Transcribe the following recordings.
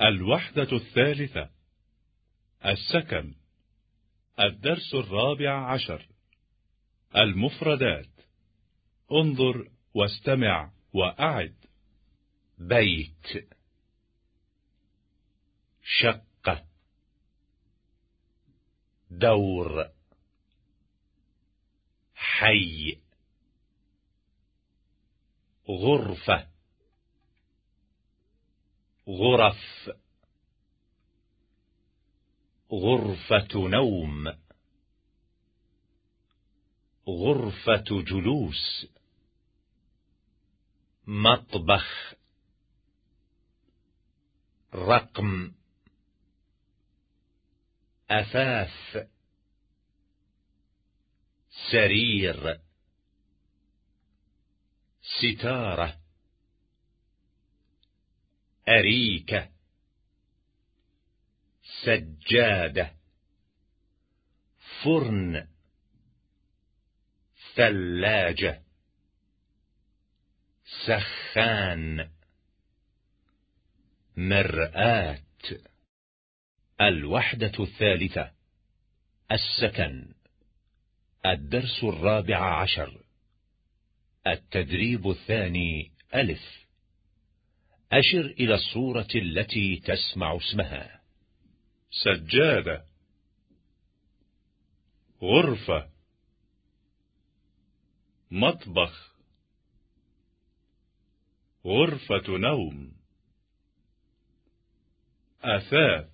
الوحدة الثالثة. السكن. الدرس الرابع عشر. المفردات. انظر واستمع وأعد. بيت. شقة. دور. حي. غرفة. غرف غرفة نوم غرفة جلوس مطبخ رقم أثاث سرير ستارة. أريكة سجادة فرن ثلاجة سخان مرآة. الوحدة الثالثة السكن الدرس الرابع عشر التدريب الثاني ألف. أشر إلى الصورة التي تسمع اسمها. سجادة. غرفة. مطبخ. غرفة نوم. أثاث.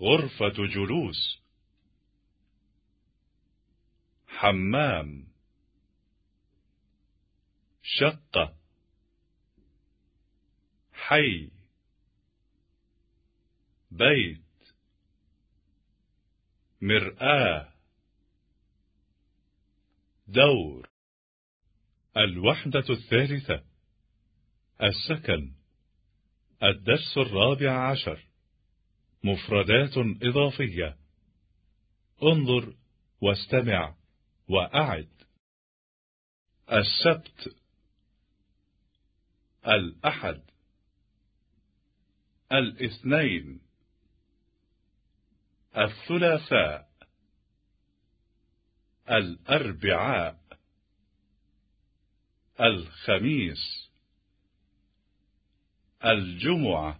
غرفة جلوس. حمام. شقة. حي بيت مرآة دور. الوحدة الثالثة السكن الدرس الرابع عشر. مفردات إضافية. انظر واستمع وأعد. السبت الأحد. الاثنين. الثلاثاء الأربعاء الخميس الجمعة.